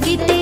quite